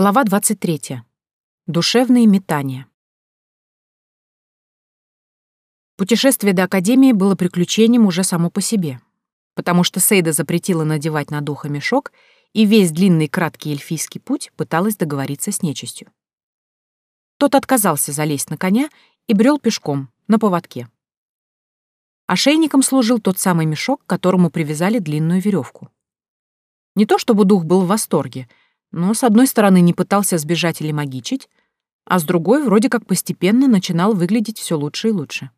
Глава 23. Душевные метания. Путешествие до Академии было приключением уже само по себе, потому что Сейда запретила надевать на духа мешок и весь длинный краткий эльфийский путь пыталась договориться с нечистью. Тот отказался залезть на коня и брел пешком, на поводке. Ошейником служил тот самый мешок, к которому привязали длинную веревку. Не то чтобы дух был в восторге — но с одной стороны не пытался сбежать или магичить, а с другой вроде как постепенно начинал выглядеть все лучше и лучше.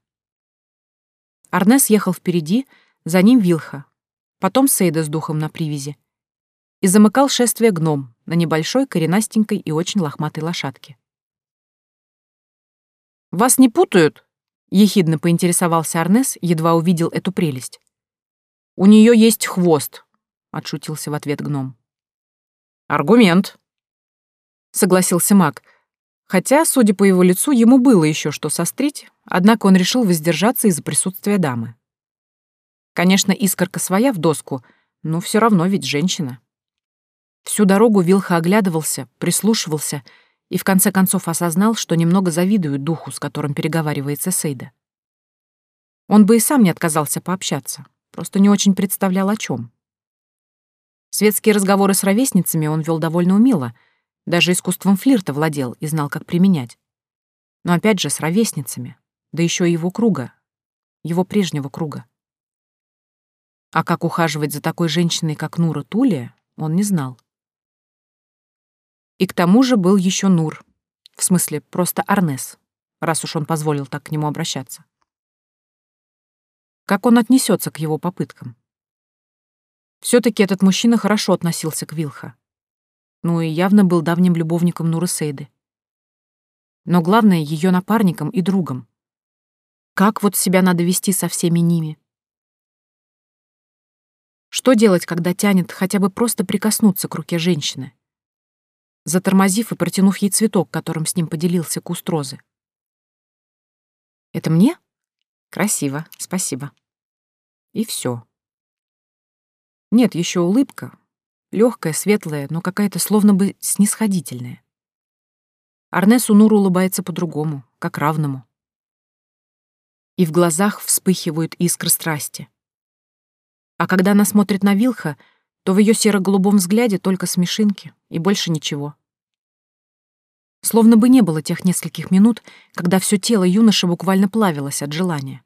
Арнес ехал впереди, за ним Вилха, потом Сейда с духом на привязи, и замыкал шествие гном на небольшой, коренастенькой и очень лохматой лошадке. «Вас не путают?» — ехидно поинтересовался Арнес, едва увидел эту прелесть. «У нее есть хвост», — отшутился в ответ гном. «Аргумент», — согласился маг. Хотя, судя по его лицу, ему было еще что сострить, однако он решил воздержаться из-за присутствия дамы. Конечно, искорка своя в доску, но все равно ведь женщина. Всю дорогу Вилха оглядывался, прислушивался и в конце концов осознал, что немного завидует духу, с которым переговаривается Сейда. Он бы и сам не отказался пообщаться, просто не очень представлял о чем. Светские разговоры с ровесницами он вел довольно умело, даже искусством флирта владел и знал, как применять. Но опять же с ровесницами, да еще и его круга, его прежнего круга. А как ухаживать за такой женщиной, как Нура Тулия, он не знал. И к тому же был еще Нур, в смысле просто Арнес, раз уж он позволил так к нему обращаться. Как он отнесется к его попыткам? Все таки этот мужчина хорошо относился к Вилха. Ну и явно был давним любовником Нуры Сейды. Но главное, ее напарником и другом. Как вот себя надо вести со всеми ними? Что делать, когда тянет хотя бы просто прикоснуться к руке женщины? Затормозив и протянув ей цветок, которым с ним поделился куст розы. «Это мне?» «Красиво, спасибо». И все. Нет, еще улыбка. Легкая, светлая, но какая-то словно бы снисходительная. Арнесу Нур улыбается по-другому, как равному. И в глазах вспыхивают искры страсти. А когда она смотрит на Вилха, то в ее серо-голубом взгляде только смешинки и больше ничего. Словно бы не было тех нескольких минут, когда все тело юноши буквально плавилось от желания.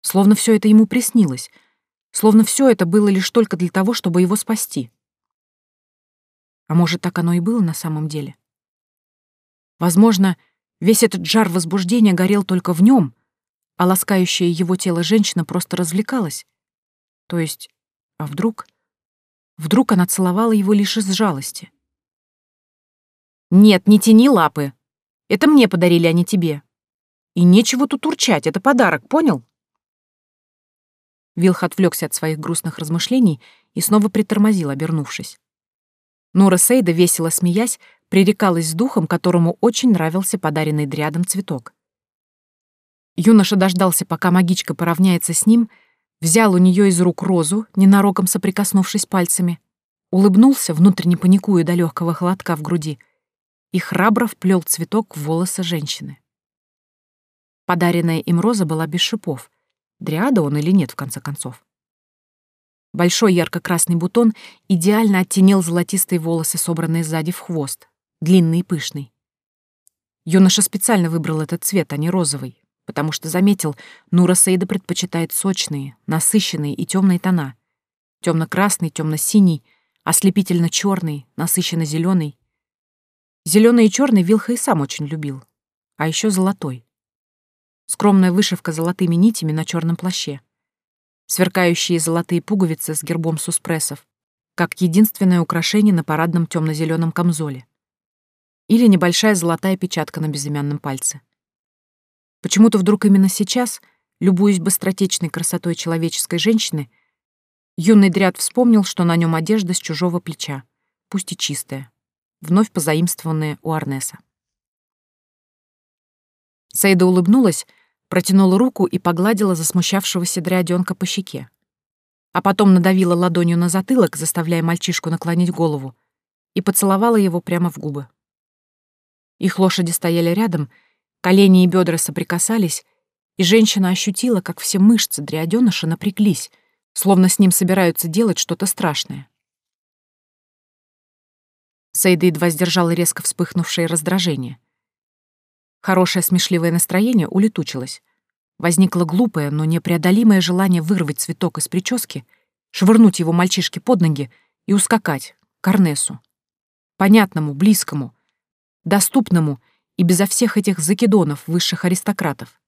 Словно все это ему приснилось — Словно все это было лишь только для того, чтобы его спасти. А может, так оно и было на самом деле? Возможно, весь этот жар возбуждения горел только в нем, а ласкающая его тело женщина просто развлекалась. То есть, а вдруг? Вдруг она целовала его лишь из жалости. «Нет, не тяни лапы. Это мне подарили, а не тебе. И нечего тут урчать, это подарок, понял?» Вилх отвлекся от своих грустных размышлений и снова притормозил, обернувшись. Нора Сейда, весело смеясь, пререкалась с духом, которому очень нравился подаренный дрядом цветок. Юноша дождался, пока магичка поравняется с ним, взял у нее из рук розу, ненароком соприкоснувшись пальцами, улыбнулся, внутренне паникуя до легкого холодка в груди, и храбро вплел цветок в волосы женщины. Подаренная им роза была без шипов — Дриада он или нет, в конце концов. Большой ярко-красный бутон идеально оттенил золотистые волосы, собранные сзади в хвост, длинный и пышный. Юноша специально выбрал этот цвет, а не розовый, потому что заметил, Нура Сейда предпочитает сочные, насыщенные и темные тона. Темно-красный, темно-синий, ослепительно черный, насыщенно зеленый. Зеленый и черный Вилха и сам очень любил. А еще золотой скромная вышивка золотыми нитями на черном плаще, сверкающие золотые пуговицы с гербом суспрессов, как единственное украшение на парадном темно-зеленом камзоле, или небольшая золотая печатка на безымянном пальце. Почему-то вдруг именно сейчас, любуясь быстротечной красотой человеческой женщины, юный дряд вспомнил, что на нем одежда с чужого плеча, пусть и чистая, вновь позаимствованная у Арнеса. Сейда улыбнулась, протянула руку и погладила засмущавшегося дрядёнка по щеке. А потом надавила ладонью на затылок, заставляя мальчишку наклонить голову, и поцеловала его прямо в губы. Их лошади стояли рядом, колени и бедра соприкасались, и женщина ощутила, как все мышцы дриадёныша напряглись, словно с ним собираются делать что-то страшное. Сейда едва сдержала резко вспыхнувшее раздражение. Хорошее смешливое настроение улетучилось. Возникло глупое, но непреодолимое желание вырвать цветок из прически, швырнуть его мальчишке под ноги и ускакать, к Арнесу. Понятному, близкому, доступному и безо всех этих закидонов высших аристократов.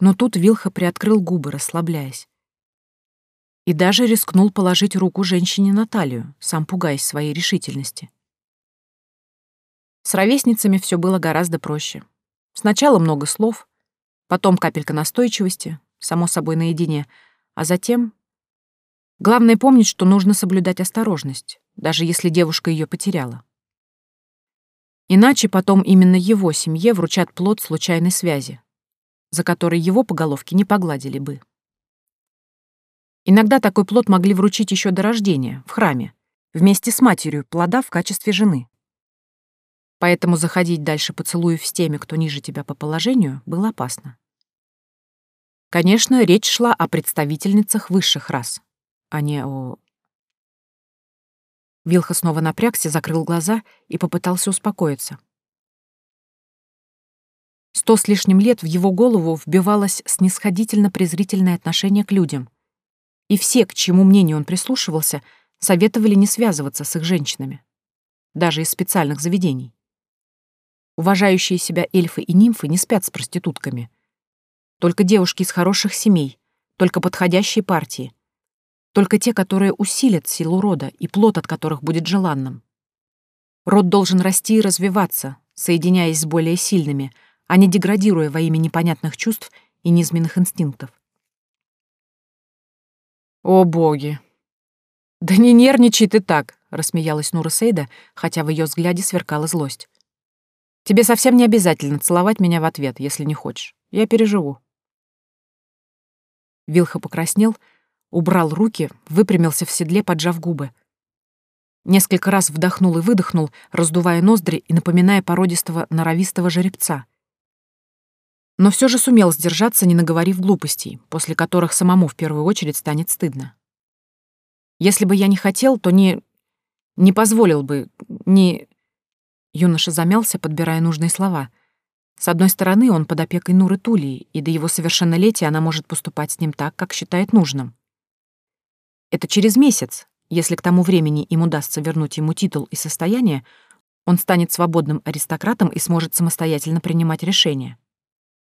Но тут Вилха приоткрыл губы, расслабляясь. И даже рискнул положить руку женщине на талию, сам пугаясь своей решительности. С ровесницами все было гораздо проще. Сначала много слов, потом капелька настойчивости, само собой наедине, а затем... Главное помнить, что нужно соблюдать осторожность, даже если девушка ее потеряла. Иначе потом именно его семье вручат плод случайной связи, за который его по головке не погладили бы. Иногда такой плод могли вручить еще до рождения, в храме, вместе с матерью плода в качестве жены. Поэтому заходить дальше поцелуев с теми, кто ниже тебя по положению, было опасно. Конечно, речь шла о представительницах высших рас, а не о Вилха снова напрягся, закрыл глаза и попытался успокоиться. Сто с лишним лет в его голову вбивалось снисходительно-презрительное отношение к людям. И все, к чему мнению он прислушивался, советовали не связываться с их женщинами. Даже из специальных заведений. Уважающие себя эльфы и нимфы не спят с проститутками. Только девушки из хороших семей, только подходящие партии — только те, которые усилят силу рода и плод от которых будет желанным. Род должен расти и развиваться, соединяясь с более сильными, а не деградируя во имя непонятных чувств и низменных инстинктов. «О, боги!» «Да не нервничай ты так!» — рассмеялась Нура Сейда, хотя в ее взгляде сверкала злость. «Тебе совсем не обязательно целовать меня в ответ, если не хочешь. Я переживу». Вилха покраснел, Убрал руки, выпрямился в седле, поджав губы. Несколько раз вдохнул и выдохнул, раздувая ноздри и напоминая породистого норовистого жеребца. Но все же сумел сдержаться, не наговорив глупостей, после которых самому в первую очередь станет стыдно. Если бы я не хотел, то не... не позволил бы... не... Юноша замялся, подбирая нужные слова. С одной стороны, он под опекой Нуры Тулии, и до его совершеннолетия она может поступать с ним так, как считает нужным. Это через месяц, если к тому времени им удастся вернуть ему титул и состояние, он станет свободным аристократом и сможет самостоятельно принимать решения.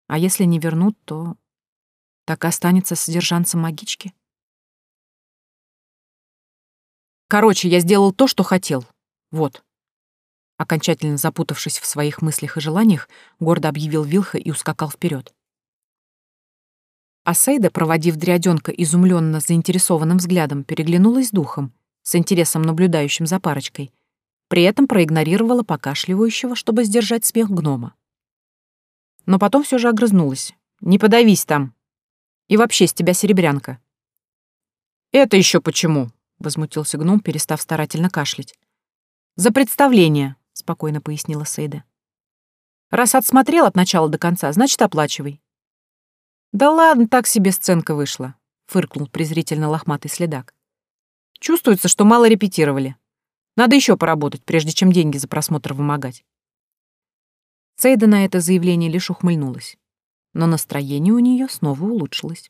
А если не вернут, то так и останется содержанцем магички. Короче, я сделал то, что хотел. Вот. Окончательно запутавшись в своих мыслях и желаниях, гордо объявил Вилха и ускакал вперед. А Сейда, проводив дряденка изумленно заинтересованным взглядом, переглянулась духом, с интересом наблюдающим за парочкой. При этом проигнорировала покашливающего, чтобы сдержать смех гнома. Но потом все же огрызнулась. «Не подавись там! И вообще с тебя серебрянка!» «Это еще почему?» — возмутился гном, перестав старательно кашлять. «За представление!» — спокойно пояснила Сейда. «Раз отсмотрел от начала до конца, значит, оплачивай. «Да ладно, так себе сценка вышла», — фыркнул презрительно лохматый следак. «Чувствуется, что мало репетировали. Надо еще поработать, прежде чем деньги за просмотр вымогать». Сейда на это заявление лишь ухмыльнулась, но настроение у нее снова улучшилось.